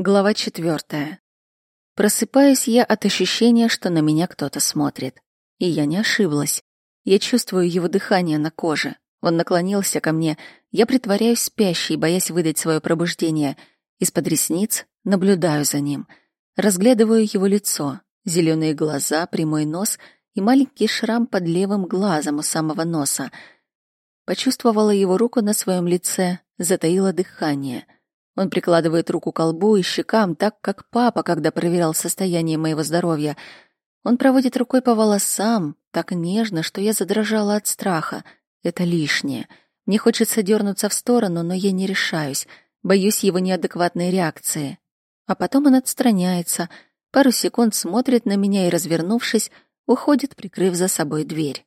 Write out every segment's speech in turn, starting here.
Глава четвертая. Просыпаюсь я от ощущения, что на меня кто-то смотрит. И я не ошиблась. Я чувствую его дыхание на коже. Он наклонился ко мне. Я притворяюсь спящей, боясь выдать свое пробуждение. Из-под ресниц наблюдаю за ним. Разглядываю его лицо. Зеленые глаза, прямой нос и маленький шрам под левым глазом у самого носа. Почувствовала его руку на своем лице, затаила дыхание — он прикладывает руку к колбу и щекам, так как папа, когда проверял состояние моего здоровья. Он проводит рукой по волосам, так нежно, что я задрожала от страха. Это лишнее. Мне хочется дернуться в сторону, но я не решаюсь. Боюсь его неадекватной реакции. А потом он отстраняется, пару секунд смотрит на меня и, развернувшись, уходит, прикрыв за собой дверь.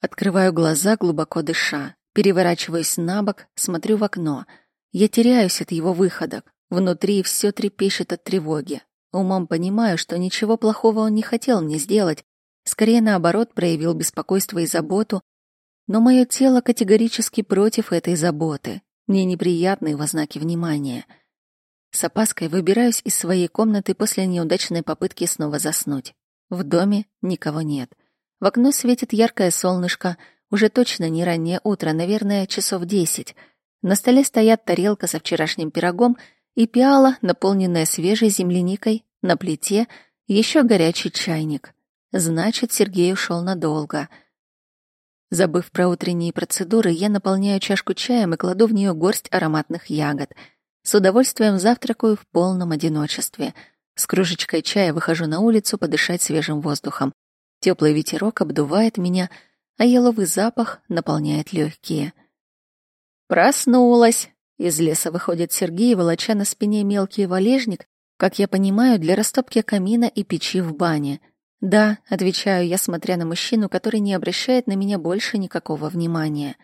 Открываю глаза, глубоко дыша, переворачиваюсь на бок, смотрю в окно — я теряюсь от его выходок. Внутри все трепещет от тревоги. Умом понимаю, что ничего плохого он не хотел мне сделать. Скорее, наоборот, проявил беспокойство и заботу. Но мое тело категорически против этой заботы. Мне неприятны его знаки внимания. С опаской выбираюсь из своей комнаты после неудачной попытки снова заснуть. В доме никого нет. В окно светит яркое солнышко. Уже точно не раннее утро, наверное, часов десять — на столе стоят тарелка со вчерашним пирогом и пиала, наполненная свежей земляникой, на плите еще горячий чайник. Значит, Сергей ушел надолго. Забыв про утренние процедуры, я наполняю чашку чаем и кладу в нее горсть ароматных ягод. С удовольствием завтракаю в полном одиночестве. С кружечкой чая выхожу на улицу подышать свежим воздухом. Теплый ветерок обдувает меня, а еловый запах наполняет легкие. Проснулась. Из леса выходит Сергей, волоча на спине мелкий валежник, как я понимаю, для растопки камина и печи в бане. Да, отвечаю я, смотря на мужчину, который не обращает на меня больше никакого внимания.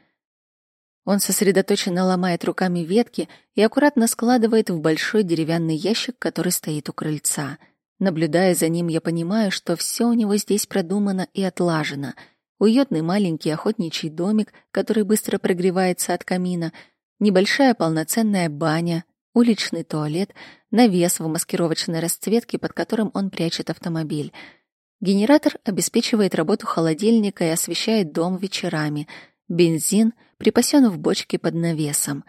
Он сосредоточенно ломает руками ветки и аккуратно складывает в большой деревянный ящик, который стоит у крыльца. Наблюдая за ним, я понимаю, что все у него здесь продумано и отлажено — уютный маленький охотничий домик, который быстро прогревается от камина, небольшая полноценная баня, уличный туалет, навес в маскировочной расцветке, под которым он прячет автомобиль. Генератор обеспечивает работу холодильника и освещает дом вечерами. Бензин припасен в бочке под навесом.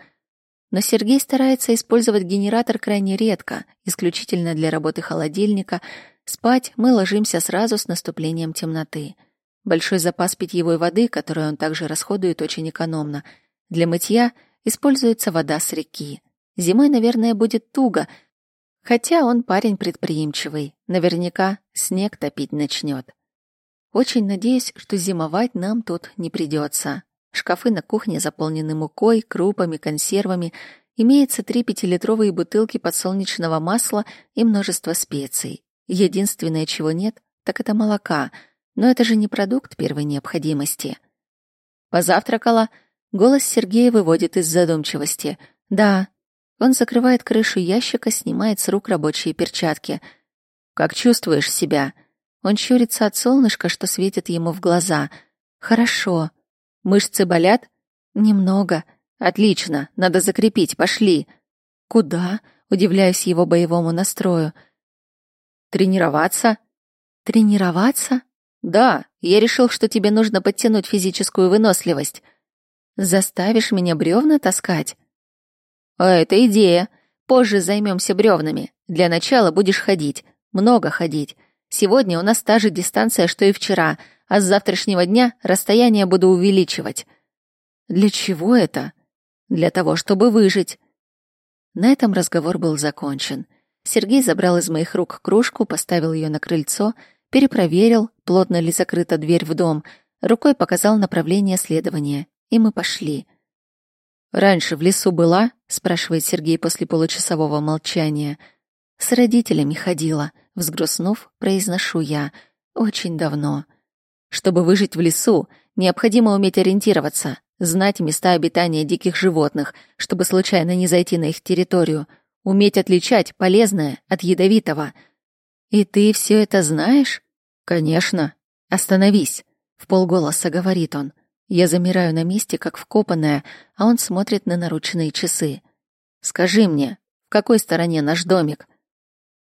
Но Сергей старается использовать генератор крайне редко, исключительно для работы холодильника. Спать мы ложимся сразу с наступлением темноты. Большой запас питьевой воды, которую он также расходует очень экономно. Для мытья используется вода с реки. Зимой, наверное, будет туго, хотя он парень предприимчивый. Наверняка снег топить начнет. Очень надеюсь, что зимовать нам тут не придется. Шкафы на кухне заполнены мукой, крупами, консервами. Имеется три пятилитровые бутылки подсолнечного масла и множество специй. Единственное, чего нет, так это молока — но это же не продукт первой необходимости. Позавтракала. Голос Сергея выводит из задумчивости. Да. Он закрывает крышу ящика, снимает с рук рабочие перчатки. Как чувствуешь себя? Он щурится от солнышка, что светит ему в глаза. Хорошо. Мышцы болят? Немного. Отлично. Надо закрепить. Пошли. Куда? Удивляюсь его боевому настрою. Тренироваться? Тренироваться? Да, я решил, что тебе нужно подтянуть физическую выносливость. Заставишь меня бревна таскать? А это идея. Позже займемся бревнами. Для начала будешь ходить. Много ходить. Сегодня у нас та же дистанция, что и вчера, а с завтрашнего дня расстояние буду увеличивать. Для чего это? Для того, чтобы выжить. На этом разговор был закончен. Сергей забрал из моих рук кружку, поставил ее на крыльцо — перепроверил, плотно ли закрыта дверь в дом, рукой показал направление следования, и мы пошли. «Раньше в лесу была?» — спрашивает Сергей после получасового молчания. «С родителями ходила», — взгрустнув, произношу я. «Очень давно». Чтобы выжить в лесу, необходимо уметь ориентироваться, знать места обитания диких животных, чтобы случайно не зайти на их территорию, уметь отличать полезное от ядовитого — «И ты все это знаешь?» «Конечно. Остановись», — в полголоса говорит он. Я замираю на месте, как вкопанная, а он смотрит на наручные часы. «Скажи мне, В какой стороне наш домик?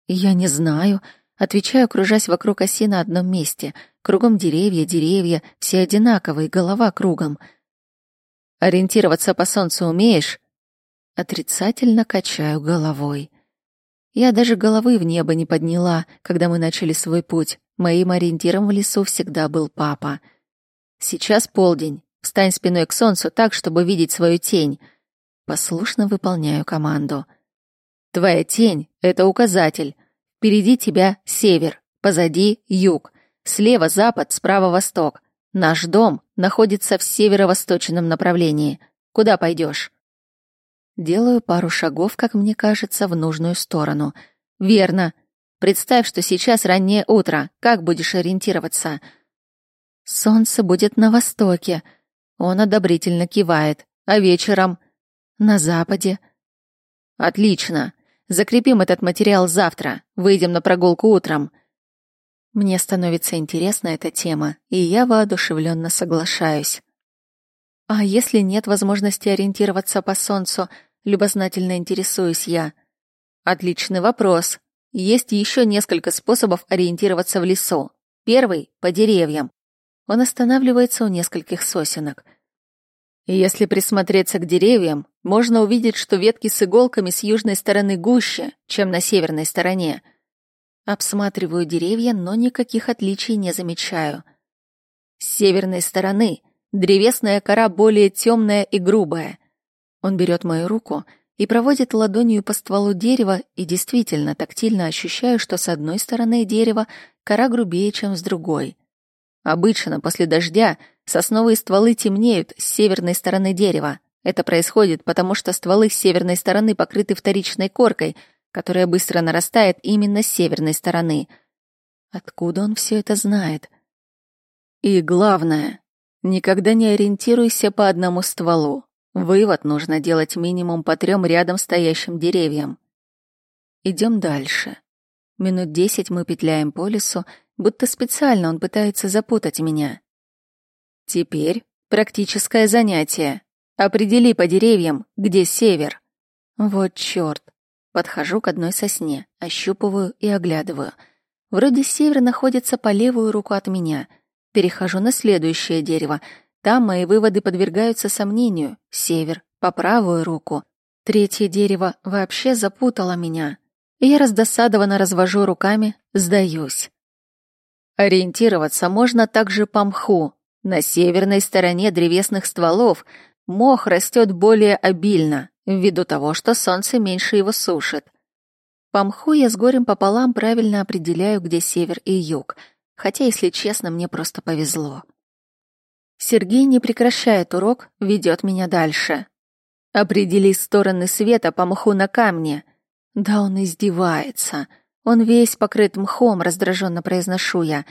Я не знаю, отвечаю, кружась вокруг оси на одном месте. Кругом деревья, деревья, все одинаковые, голова кругом. Ориентироваться по солнцу умеешь? Отрицательно качаю головой. Я даже головы в небо не подняла, когда мы начали свой путь. Моим ориентиром в лесу всегда был папа. Сейчас полдень. Встань спиной к солнцу так, чтобы видеть свою тень. Послушно выполняю команду. Твоя тень — это указатель. Впереди тебя север, позади юг, слева запад, справа восток. Наш дом находится в северо-восточном направлении. Куда пойдешь? Делаю пару шагов, как мне кажется, в нужную сторону. Верно. Представь, что сейчас раннее утро. Как будешь ориентироваться? Солнце будет на востоке. Он одобрительно кивает. А вечером? На западе. Отлично. Закрепим этот материал завтра. Выйдем на прогулку утром. Мне становится интересна эта тема, и я воодушевленно соглашаюсь. А если нет возможности ориентироваться по солнцу, любознательно интересуюсь я. Отличный вопрос. Есть еще несколько способов ориентироваться в лесу. Первый — по деревьям. Он останавливается у нескольких сосенок. Если присмотреться к деревьям, можно увидеть, что ветки с иголками с южной стороны гуще, чем на северной стороне. Обсматриваю деревья, но никаких отличий не замечаю. С северной стороны Древесная кора более темная и грубая. Он берет мою руку и проводит ладонью по стволу дерева, и действительно тактильно ощущаю, что с одной стороны дерева кора грубее, чем с другой. Обычно после дождя сосновые стволы темнеют с северной стороны дерева. Это происходит потому, что стволы с северной стороны покрыты вторичной коркой, которая быстро нарастает именно с северной стороны. Откуда он все это знает? И главное, Никогда не ориентируйся по одному стволу. Вывод нужно делать минимум по трем рядом стоящим деревьям. Идем дальше. Минут десять мы петляем по лесу, будто специально он пытается запутать меня. Теперь практическое занятие. Определи по деревьям, где север. Вот чёрт. Подхожу к одной сосне, ощупываю и оглядываю. Вроде север находится по левую руку от меня — Перехожу на следующее дерево. Там мои выводы подвергаются сомнению. Север, по правую руку. Третье дерево вообще запутало меня. Я раздосадованно развожу руками, сдаюсь. Ориентироваться можно также по мху. На северной стороне древесных стволов мох растет более обильно, ввиду того, что солнце меньше его сушит. По мху я с горем пополам правильно определяю, где север и юг — хотя, если честно, мне просто повезло. Сергей не прекращает урок, ведет меня дальше. Определи стороны света по мху на камне. Да он издевается. Он весь покрыт мхом, раздраженно произношу я.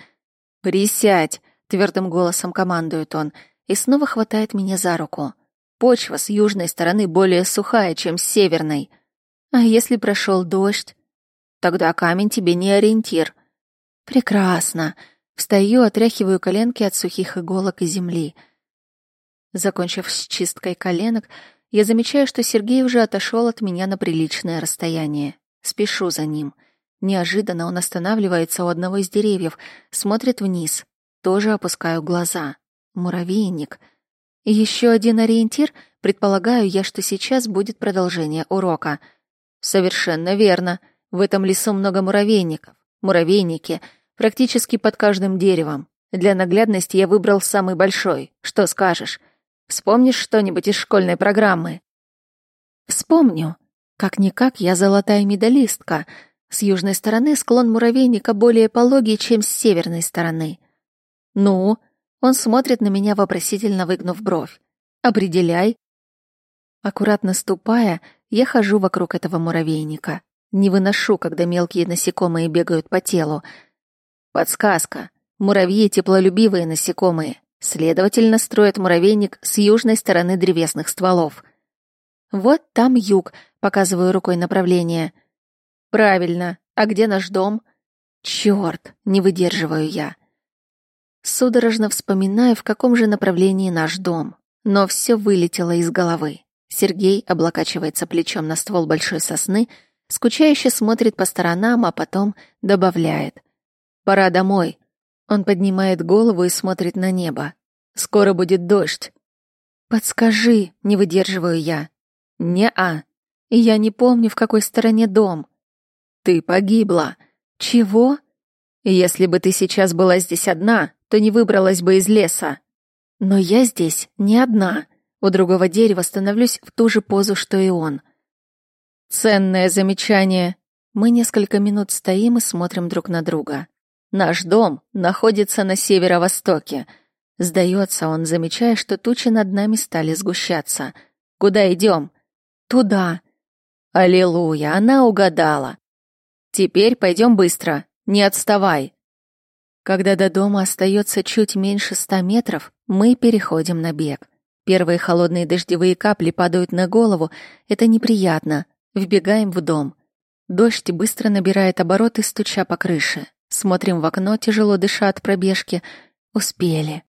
«Присядь!» — твердым голосом командует он и снова хватает меня за руку. Почва с южной стороны более сухая, чем с северной. А если прошел дождь? Тогда камень тебе не ориентир. Прекрасно. Встаю, отряхиваю коленки от сухих иголок и земли. Закончив с чисткой коленок, я замечаю, что Сергей уже отошел от меня на приличное расстояние. Спешу за ним. Неожиданно он останавливается у одного из деревьев, смотрит вниз. Тоже опускаю глаза. Муравейник. Еще один ориентир, предполагаю я, что сейчас будет продолжение урока. Совершенно верно. В этом лесу много муравейников. Муравейники практически под каждым деревом. Для наглядности я выбрал самый большой. Что скажешь? Вспомнишь что-нибудь из школьной программы? Вспомню. Как-никак я золотая медалистка. С южной стороны склон муравейника более пологий, чем с северной стороны. Ну, он смотрит на меня вопросительно выгнув бровь. Определяй. Аккуратно ступая, я хожу вокруг этого муравейника. Не выношу, когда мелкие насекомые бегают по телу. Подсказка. Муравьи — теплолюбивые насекомые. Следовательно, строят муравейник с южной стороны древесных стволов. Вот там юг, показываю рукой направление. Правильно. А где наш дом? Чёрт, не выдерживаю я. Судорожно вспоминаю, в каком же направлении наш дом. Но все вылетело из головы. Сергей облокачивается плечом на ствол большой сосны, скучающе смотрит по сторонам, а потом добавляет. «Пора домой». Он поднимает голову и смотрит на небо. «Скоро будет дождь». «Подскажи», — не выдерживаю я. «Не-а. Я не помню, в какой стороне дом». «Ты погибла». «Чего?» «Если бы ты сейчас была здесь одна, то не выбралась бы из леса». «Но я здесь не одна. У другого дерева становлюсь в ту же позу, что и он». «Ценное замечание». Мы несколько минут стоим и смотрим друг на друга. Наш дом находится на северо-востоке — Сдается он, замечая, что тучи над нами стали сгущаться. «Куда идем?» «Туда». «Аллилуйя, она угадала». «Теперь пойдем быстро, не отставай». Когда до дома остается чуть меньше ста метров, мы переходим на бег. Первые холодные дождевые капли падают на голову, это неприятно. Вбегаем в дом. Дождь быстро набирает обороты, стуча по крыше. Смотрим в окно, тяжело дыша от пробежки. Успели.